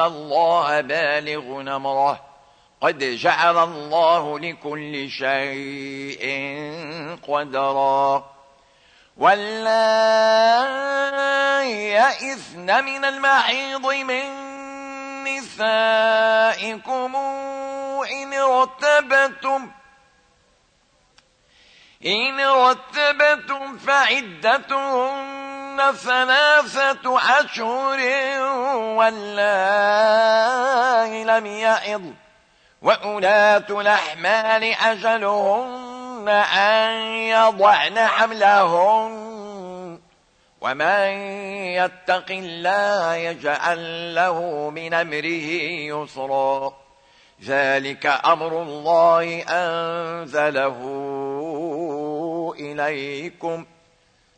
الله بالغ نمره. قد جعل الله لكل شيء قدرا. ولا يئثن من المحيض من نسائكم إن ارتبتم إن رتبتم ثلاثة أشهر والله لم يعظ وأولاة الأحمال أجلهن أن يضعن حملهن ومن يتق الله يجعل له من أمره يسرا. ذلك أمر الله أنزله إليكم.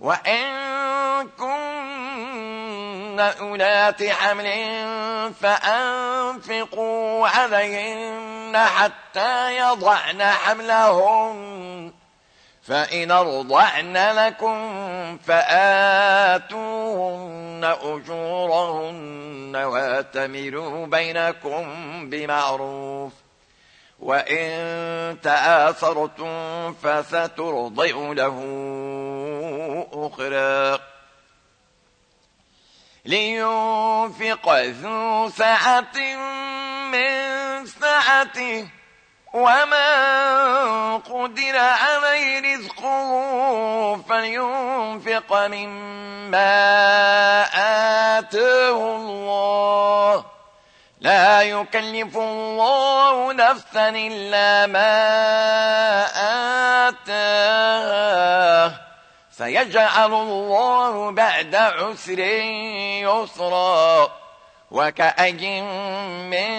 وإن كن أولات حمل فأنفقوا عليهن حتى يضعن حملهن فإن ارضعن لكم فآتوهن أجورهن واتمروا بينكم بمعروف وإن تآثرتم فسترضع له أخرى. لينفق ذو سعة من سعته وما قدر عليه رزقه فلينفق مما آتاه الله. لا يكلف الله نفسا إلا ما آتاه سيجعل الله بعد عسر يسرا. وكأي من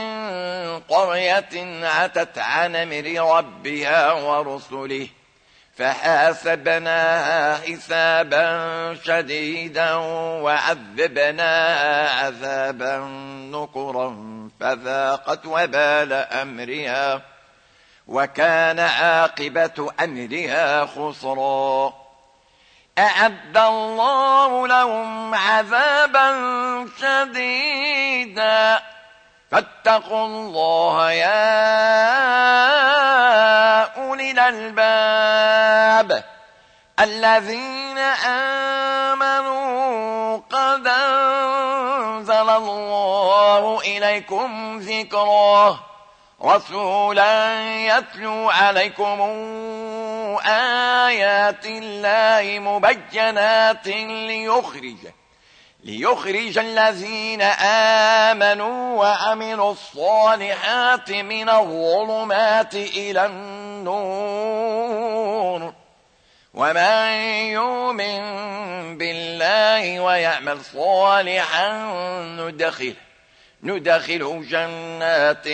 قرية عتت عن أمر ربها ورسله. فحاسبناها حسابا شديدا وعذبناها عذابا نكرا فذاقت وبال أمرها وكان عاقبة أمرها خسرا. أعد الله لهم عذابا شديدا. فاتقوا الله يا الألباب. الذين آمنوا قد أنزل الله إليكم ذكراه رسولا يتلو عليكم آيات الله مبينات ليخرج ليخرج الذين آمنوا وعملوا الصالحات من الظلمات إلى النور. ومن يؤمن بالله ويعمل صالحا ندخل ندخله جنات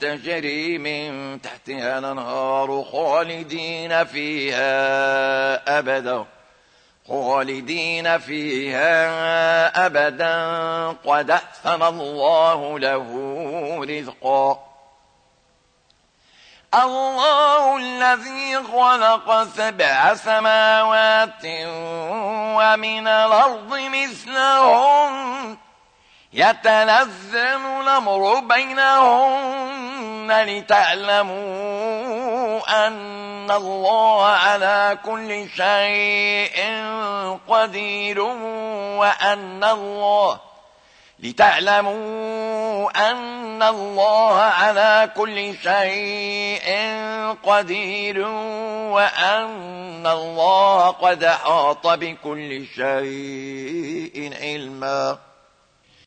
تجري من تحتها الأنهار خالدين فيها أبداً. خالدين فيها أبدا. قد أحسن الله له رزقا. الله الذي خلق سبع سماوات ومن الأرض مثلهم. يتنزل الأمر بينهن لتعلموا أن الله على كل شيء قدير وأن الله لتعلموا أن الله على كل شيء قدير وأن الله قد حاط بكل شيء علما.